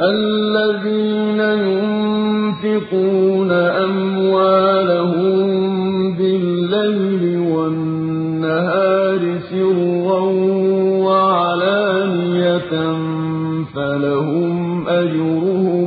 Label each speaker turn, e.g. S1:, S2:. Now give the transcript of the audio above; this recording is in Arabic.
S1: الَّذِينَ يُنفِقُونَ أَمْوَالَهُم بِاللَّيْلِ وَالنَّهَارِ سِرًّا وَعَلَانِيَةً فَلَهُمْ أَجْرُهُمْ